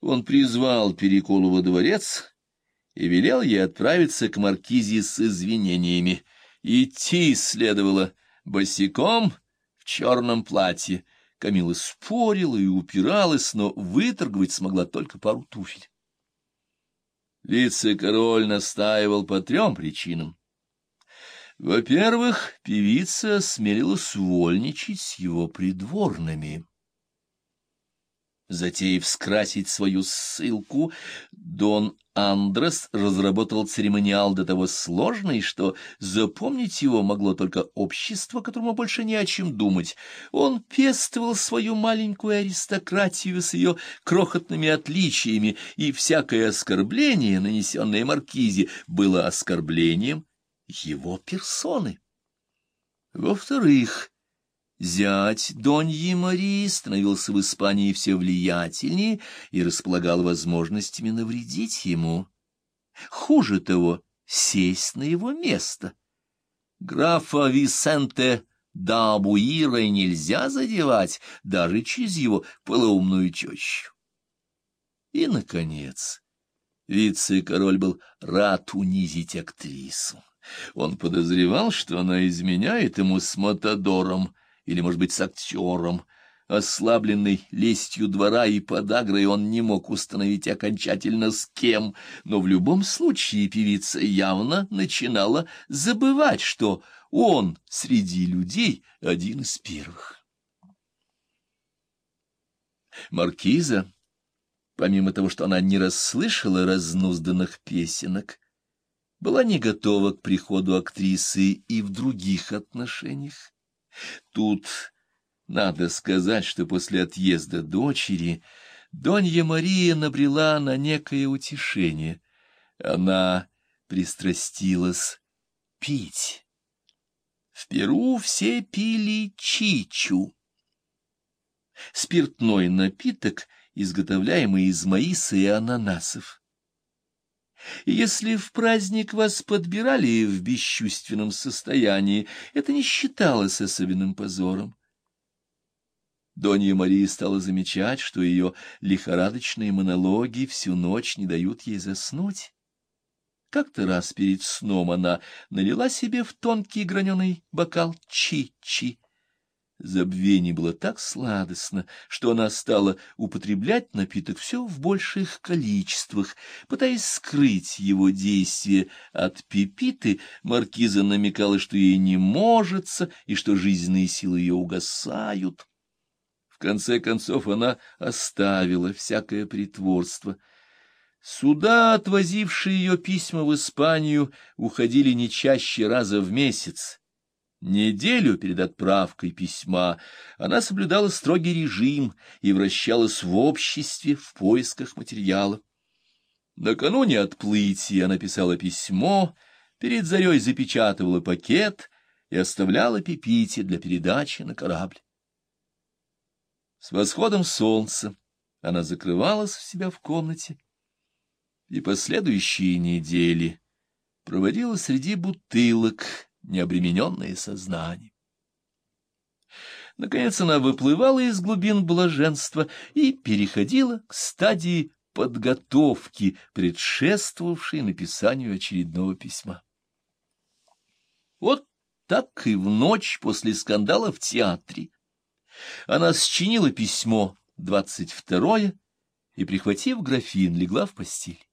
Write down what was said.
Он призвал Переколу во дворец и велел ей отправиться к маркизе с извинениями. Идти следовало босиком в черном платье. Камила спорила и упиралась, но выторговать смогла только пару туфель. Вице-король настаивал по трем причинам. Во-первых, певица смелилась вольничать с его придворными. Затеяв скрасить свою ссылку, Дон Андрес разработал церемониал до того сложный, что запомнить его могло только общество, которому больше не о чем думать. Он пестовал свою маленькую аристократию с ее крохотными отличиями, и всякое оскорбление, нанесенное маркизе, было оскорблением его персоны. Во-вторых, Зять Доньи Марии становился в Испании все влиятельнее и располагал возможностями навредить ему. Хуже того, сесть на его место. Графа Висенте да Буира нельзя задевать даже через его полоумную тещу. И, наконец, вице-король был рад унизить актрису. Он подозревал, что она изменяет ему с Матадором, или, может быть, с актером. Ослабленный лестью двора и подагрой он не мог установить окончательно с кем, но в любом случае певица явно начинала забывать, что он среди людей один из первых. Маркиза, помимо того, что она не расслышала разнузданных песенок, была не готова к приходу актрисы и в других отношениях. Тут надо сказать, что после отъезда дочери Донья Мария набрела на некое утешение. Она пристрастилась пить. В Перу все пили чичу. Спиртной напиток, изготовляемый из маиса и ананасов. Если в праздник вас подбирали в бесчувственном состоянии, это не считалось особенным позором. Донья Мария стала замечать, что ее лихорадочные монологи всю ночь не дают ей заснуть. Как-то раз перед сном она налила себе в тонкий граненый бокал чи-чи Забвение было так сладостно, что она стала употреблять напиток все в больших количествах. Пытаясь скрыть его действие от пипиты, маркиза намекала, что ей не можется, и что жизненные силы ее угасают. В конце концов она оставила всякое притворство. Суда, отвозившие ее письма в Испанию, уходили не чаще раза в месяц, Неделю перед отправкой письма она соблюдала строгий режим и вращалась в обществе в поисках материала. Накануне отплытия она писала письмо, перед зарей запечатывала пакет и оставляла Пепите для передачи на корабль. С восходом солнца она закрывалась в себя в комнате и последующие недели проводила среди бутылок, необремененное сознание. Наконец она выплывала из глубин блаженства и переходила к стадии подготовки, предшествовавшей написанию очередного письма. Вот так и в ночь после скандала в театре она счинила письмо двадцать второе и, прихватив графин, легла в постель.